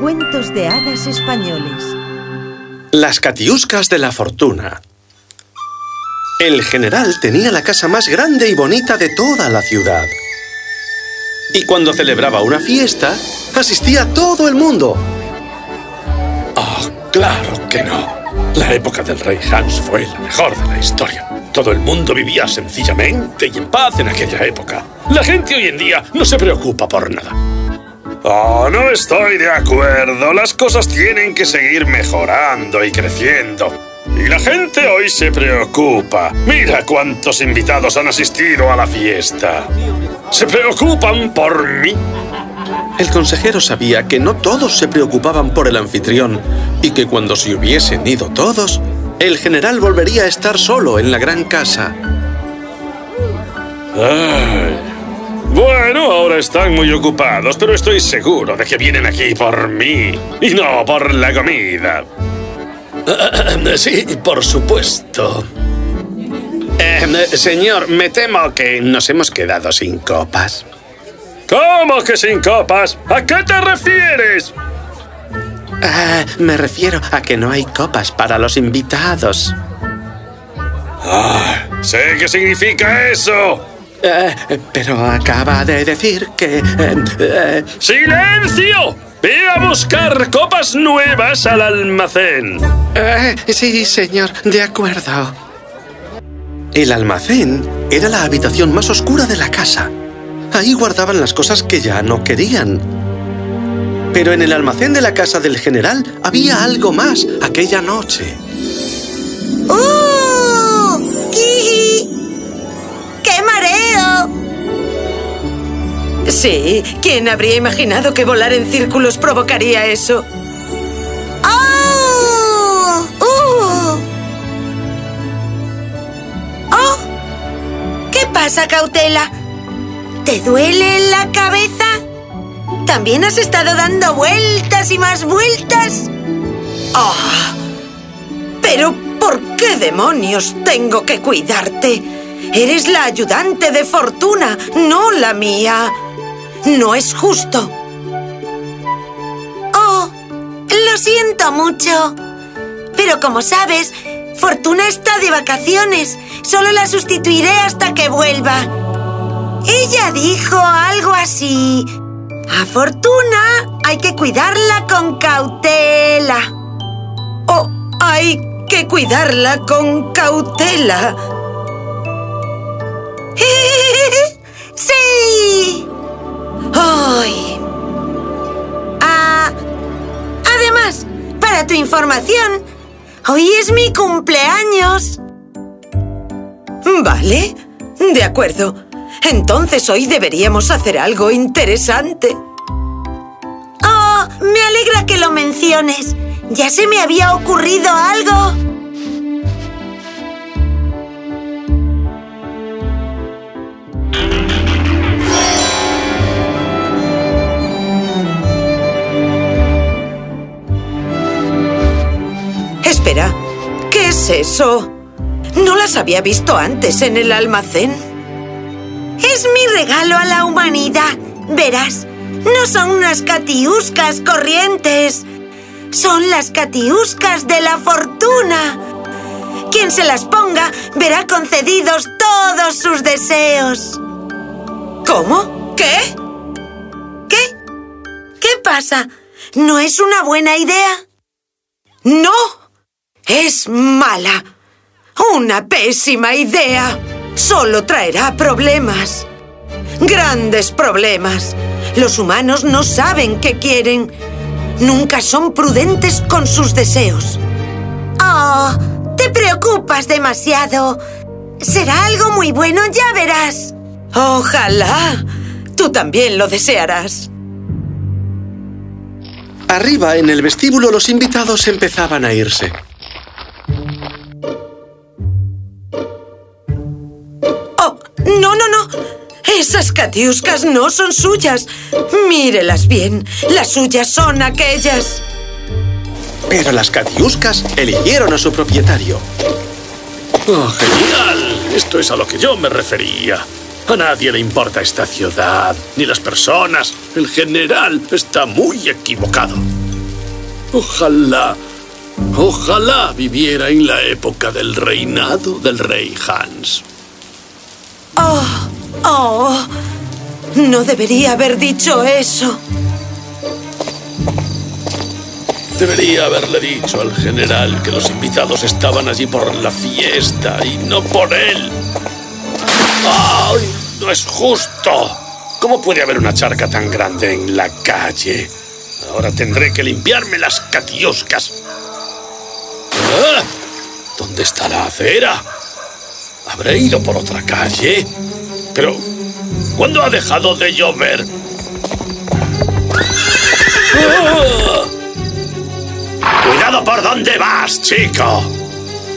Cuentos de hadas españoles Las catiuscas de la fortuna El general tenía la casa más grande y bonita de toda la ciudad. Y cuando celebraba una fiesta, asistía todo el mundo. Oh, claro que no. La época del rey Hans fue la mejor de la historia. Todo el mundo vivía sencillamente y en paz en aquella época. La gente hoy en día no se preocupa por nada. Oh, no estoy de acuerdo. Las cosas tienen que seguir mejorando y creciendo. Y la gente hoy se preocupa. Mira cuántos invitados han asistido a la fiesta. ¿Se preocupan por mí? El consejero sabía que no todos se preocupaban por el anfitrión y que cuando se hubiesen ido todos, el general volvería a estar solo en la gran casa. Ay. Bueno, ahora están muy ocupados, pero estoy seguro de que vienen aquí por mí y no por la comida. Sí, por supuesto. Eh, señor, me temo que nos hemos quedado sin copas. ¿Cómo que sin copas? ¿A qué te refieres? Ah, me refiero a que no hay copas para los invitados. Ah, sé qué significa eso. Eh, pero acaba de decir que... eh, eh, ¡Silencio! Ve a buscar copas nuevas al almacén. eh, sí, señor, de acuerdo. El almacén era la habitación más oscura de la casa. Ahí guardaban las cosas que ya no querían. Pero en el almacén de la casa del general había algo más aquella noche. ¡Jiji! ¡Qué Sí, ¿quién habría imaginado que volar en círculos provocaría eso? ¡Oh! ¡Uh! ¡Oh! ¿Qué pasa, Cautela? ¿Te duele la cabeza? ¿También has estado dando vueltas y más vueltas? ¡Ah! Pero, ¿por qué demonios tengo que cuidarte? Eres la ayudante de Fortuna, no la mía. No es justo. Oh, lo siento mucho. Pero como sabes, Fortuna está de vacaciones. Solo la sustituiré hasta que vuelva. Ella dijo algo así. A Fortuna hay que cuidarla con cautela. Oh, hay que cuidarla con cautela. ¡Sí! ¡Ay! Ah, además, para tu información, hoy es mi cumpleaños. Vale, de acuerdo. Entonces hoy deberíamos hacer algo interesante. Oh, me alegra que lo menciones. Ya se me había ocurrido algo. ¿Qué es eso? No las había visto antes en el almacén. Es mi regalo a la humanidad. Verás, no son unas catiuscas corrientes. Son las catiuscas de la fortuna. Quien se las ponga verá concedidos todos sus deseos. ¿Cómo? ¿Qué? ¿Qué? ¿Qué pasa? ¿No es una buena idea? No, es mala. Una pésima idea. Solo traerá problemas. Grandes problemas. Los humanos no saben qué quieren. Nunca son prudentes con sus deseos. Oh, te preocupas demasiado. Será algo muy bueno, ya verás. Ojalá. Tú también lo desearás. Arriba, en el vestíbulo, los invitados empezaban a irse. No, no, no. Esas catiuscas no son suyas. Mírelas bien. Las suyas son aquellas. Pero las catiuscas eligieron a su propietario. Oh, genial. Esto es a lo que yo me refería. A nadie le importa esta ciudad, ni las personas. El general está muy equivocado. Ojalá, ojalá viviera en la época del reinado del rey Hans. Oh, oh, no debería haber dicho eso. Debería haberle dicho al general que los invitados estaban allí por la fiesta y no por él. ¡Ay! No es justo. ¿Cómo puede haber una charca tan grande en la calle? Ahora tendré que limpiarme las catiuscas. ¿Ah? ¿Dónde está la acera? ¿Habré ido por otra calle? Pero, ¿cuándo ha dejado de llover? ¡Ah! ¡Cuidado por dónde vas, chico!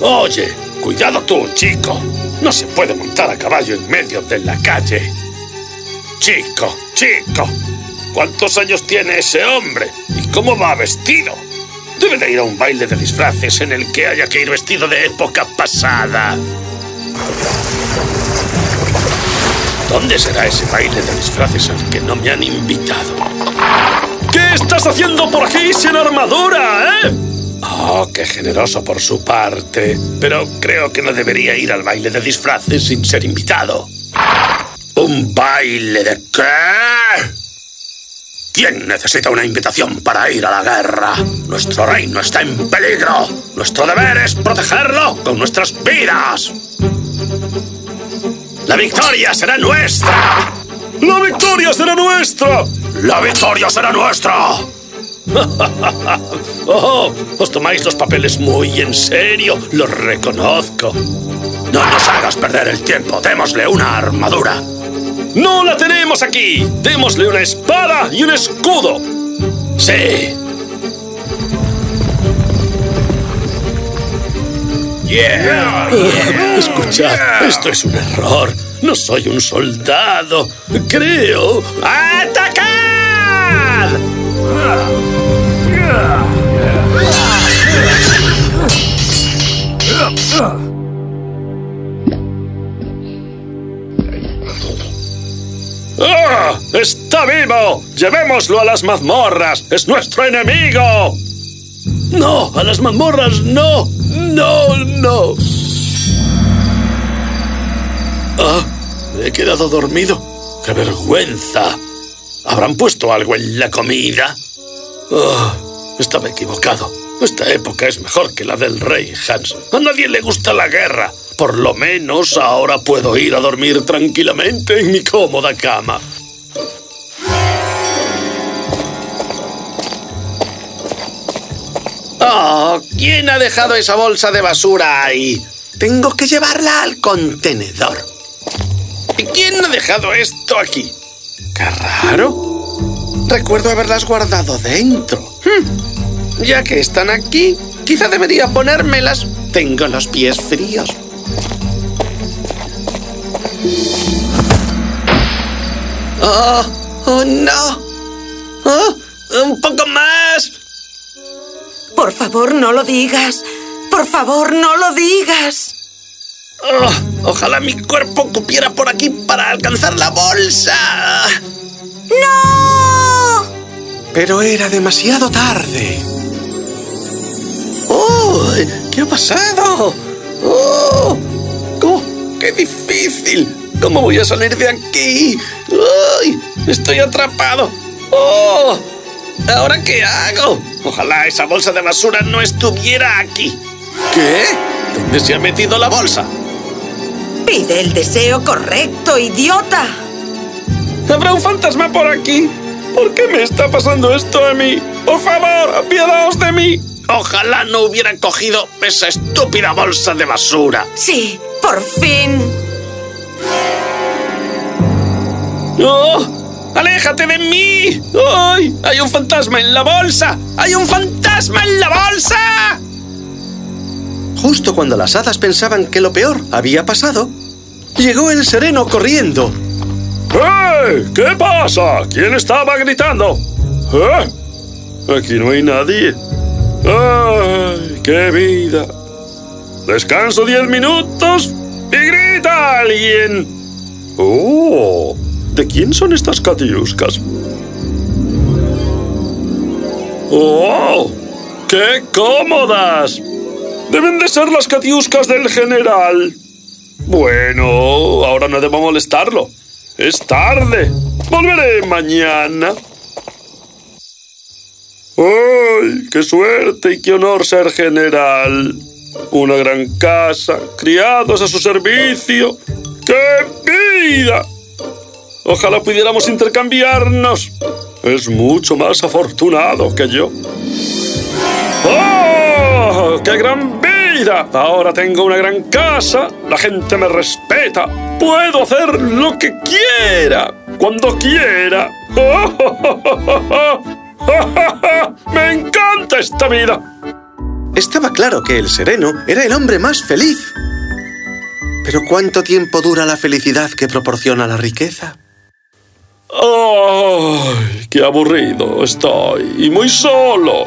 Oye, cuidado tú, chico. No se puede montar a caballo en medio de la calle. Chico, chico. ¿Cuántos años tiene ese hombre? ¿Y cómo va vestido? Debe de ir a un baile de disfraces en el que haya que ir vestido de época pasada. ¿Dónde será ese baile de disfraces al que no me han invitado? ¿Qué estás haciendo por aquí sin armadura, eh? Oh, qué generoso por su parte. Pero creo que no debería ir al baile de disfraces sin ser invitado. ¿Un baile de qué? ¿Quién necesita una invitación para ir a la guerra? Nuestro reino está en peligro. Nuestro deber es protegerlo con nuestras vidas. La victoria será nuestra. ¡La victoria será nuestra! ¡La victoria será nuestra! oh, os tomáis los papeles muy en serio, lo reconozco. No nos hagas perder el tiempo, démosle una armadura. ¡No la tenemos aquí! ¡Démosle una espada y un escudo! Sí. Yeah, Escuchad, esto es un error. No soy un soldado. Creo. ¡Atacad! ¡Ah! ¡Está vivo! ¡Llevémoslo a las mazmorras! ¡Es nuestro enemigo! ¡No! ¡A las mazmorras! ¡No! ¡No! ¡No! ¡Ah! Me he quedado dormido. ¡Qué vergüenza! ¿Habrán puesto algo en la comida? Oh, estaba equivocado. Esta época es mejor que la del rey Hans. A nadie le gusta la guerra. Por lo menos ahora puedo ir a dormir tranquilamente en mi cómoda cama. ¿Quién ha dejado esa bolsa de basura ahí? Tengo que llevarla al contenedor. ¿Y quién ha dejado esto aquí? ¡Qué raro! Recuerdo haberlas guardado dentro. Hmm, Ya que están aquí, quizá debería ponérmelas. Tengo los pies fríos. ¡Oh! ¡Oh, no! ¡Oh! ¡Un poco más! Por favor, no lo digas. Por favor, no lo digas. Oh, ojalá mi cuerpo cupiera por aquí para alcanzar la bolsa. ¡No! Pero era demasiado tarde. ¡Oh! ¿Qué ha pasado? ¡Oh! oh ¡Qué difícil! ¿Cómo voy a salir de aquí? ¡Ay! ¡Estoy atrapado! ¡Oh! ¿Ahora qué hago? Ojalá esa bolsa de basura no estuviera aquí. ¿Qué? ¿Dónde se ha metido la bolsa? Pide el deseo correcto, idiota. ¿Habrá un fantasma por aquí? ¿Por qué me está pasando esto a mí? Por favor, apiadaos de mí. Ojalá no hubieran cogido esa estúpida bolsa de basura. Sí, por fin. ¡Oh! ¡Aléjate de mí! ¡Ay! ¡Hay un fantasma en la bolsa! ¡Hay un fantasma en la bolsa! Justo cuando las hadas pensaban que lo peor había pasado, llegó el sereno corriendo. ¡Eh! ¿Qué pasa? ¿Quién estaba gritando? ¿Eh? Aquí no hay nadie. ¡Ay, qué vida! Descanso diez minutos y grita alguien. ¡Oh! ¿De quién son estas catiuscas? ¡Oh! ¡Qué cómodas! Deben de ser las catiuscas del general. Bueno, ahora no debo molestarlo. Es tarde. Volveré mañana. ¡Ay! ¡Qué suerte y qué honor ser general! Una gran casa, criados a su servicio. ¡Qué vida! Ojalá pudiéramos intercambiarnos. Es mucho más afortunado que yo. ¡Oh! ¡Qué gran vida! Ahora tengo una gran casa, la gente me respeta, puedo hacer lo que quiera, cuando quiera. ¡Me encanta esta vida! Estaba claro que el sereno era el hombre más feliz. Pero ¿cuánto tiempo dura la felicidad que proporciona la riqueza? ¡Ay! ¡Qué aburrido estoy! Y muy solo.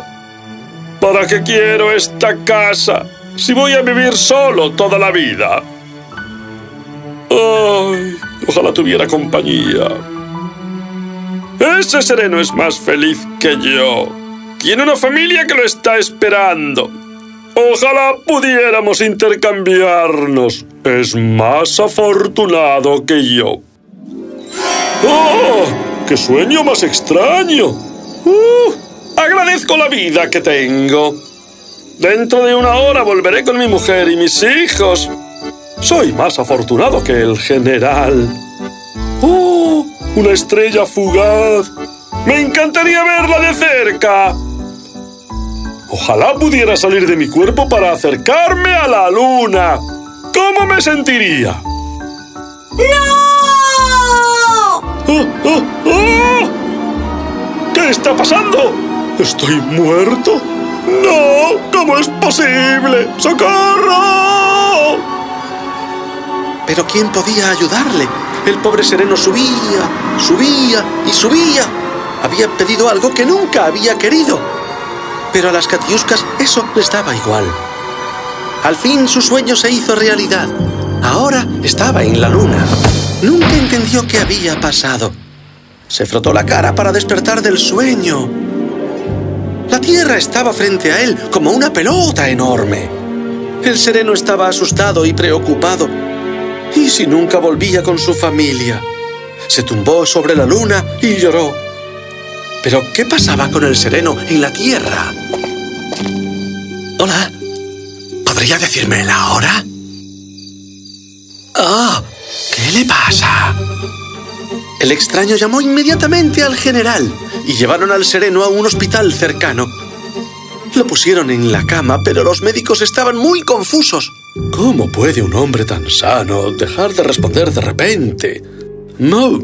¿Para qué quiero esta casa si voy a vivir solo toda la vida? ¡Ay! Ojalá tuviera compañía. Ese sereno es más feliz que yo. Tiene una familia que lo está esperando. Ojalá pudiéramos intercambiarnos. Es más afortunado que yo. ¡Oh! ¡Qué sueño más extraño! ¡Uh! Agradezco la vida que tengo. Dentro de una hora volveré con mi mujer y mis hijos. Soy más afortunado que el general. ¡Oh! Una estrella fugaz. Me encantaría verla de cerca. Ojalá pudiera salir de mi cuerpo para acercarme a la luna. ¿Cómo me sentiría? Está pasando? ¿Estoy muerto? ¡No! ¿Cómo es posible? ¡Socorro! Pero ¿quién podía ayudarle? El pobre sereno subía, subía y subía. Había pedido algo que nunca había querido. Pero a las catiuscas eso les daba igual. Al fin su sueño se hizo realidad. Ahora estaba en la luna. Nunca entendió qué había pasado. Se frotó la cara para despertar del sueño. La tierra estaba frente a él como una pelota enorme. El sereno estaba asustado y preocupado. ¿Y si nunca volvía con su familia? Se tumbó sobre la luna y lloró. ¿Pero qué pasaba con el sereno en la tierra? Hola. ¿Podría decirme la hora? ¡Ah! ¿Qué le pasa? El extraño llamó inmediatamente al general y llevaron al sereno a un hospital cercano. Lo pusieron en la cama, pero los médicos estaban muy confusos. ¿Cómo puede un hombre tan sano dejar de responder de repente? No.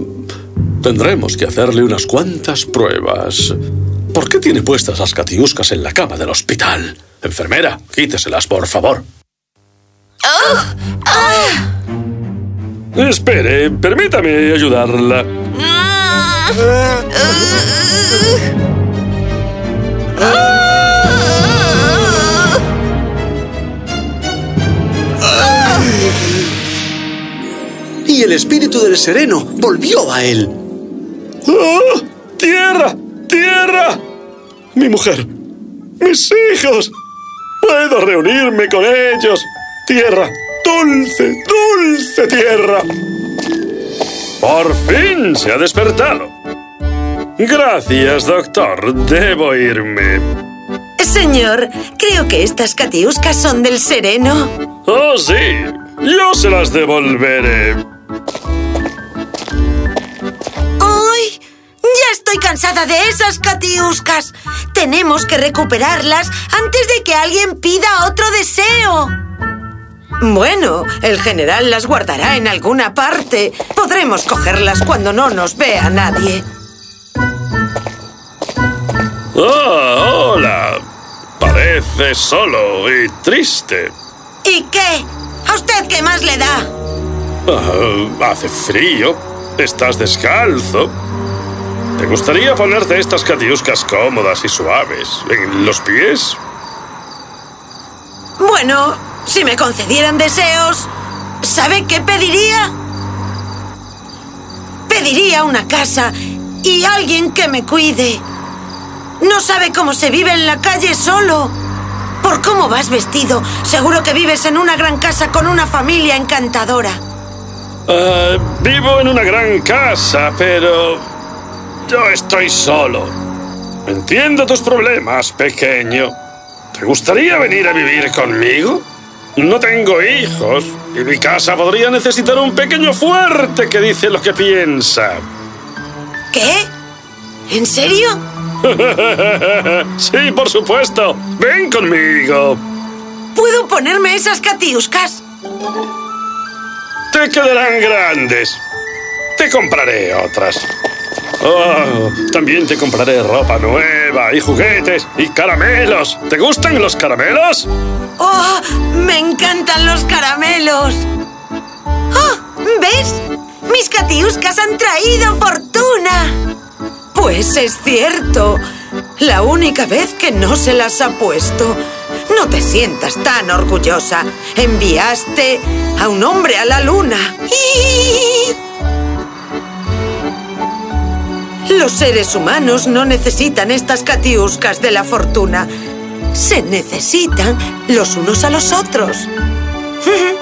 Tendremos que hacerle unas cuantas pruebas. ¿Por qué tiene puestas las catiuscas en la cama del hospital? Enfermera, quíteselas, por favor. Espere, permítame ayudarla. Y el espíritu del sereno volvió a él. ¡Oh! ¡Tierra! ¡Tierra! Mi mujer. Mis hijos. Puedo reunirme con ellos. Tierra. Dulce, dulce tierra. Por fin se ha despertado. Gracias, doctor. Debo irme. Señor, creo que estas catiuscas son del sereno. Oh, sí. Yo se las devolveré. ¡Ay! Ya estoy cansada de esas catiuscas. Tenemos que recuperarlas antes de que alguien pida otro deseo. Bueno, el general las guardará en alguna parte. Podremos cogerlas cuando no nos vea nadie. Oh, hola. Parece solo y triste. ¿Y qué? ¿A usted qué más le da? Ah, hace frío. Estás descalzo. ¿Te gustaría ponerte estas catiuscas cómodas y suaves en los pies? Bueno, si me concedieran deseos, ¿sabe qué pediría? Pediría una casa y alguien que me cuide. No sabe cómo se vive en la calle solo. Por cómo vas vestido, seguro que vives en una gran casa con una familia encantadora. Eh, vivo en una gran casa, pero yo estoy solo. Entiendo tus problemas, pequeño. ¿Te gustaría venir a vivir conmigo? No tengo hijos y mi casa podría necesitar un pequeño fuerte que dice lo que piensa. ¿Qué? ¿En serio? sí, por supuesto. Ven conmigo. ¿Puedo ponerme esas catiuscas? Te quedarán grandes. Te compraré otras. Oh, también te compraré ropa nueva y juguetes y caramelos. ¿Te gustan los caramelos? ¡Oh! ¡Me encantan los caramelos! ¡Oh! ¿Ves? Mis catiuscas han traído fortuna. Pues es cierto. La única vez que no se las ha puesto. No te sientas tan orgullosa. Enviaste a un hombre a la luna. Los seres humanos no necesitan estas catiuscas de la fortuna. Se necesitan los unos a los otros.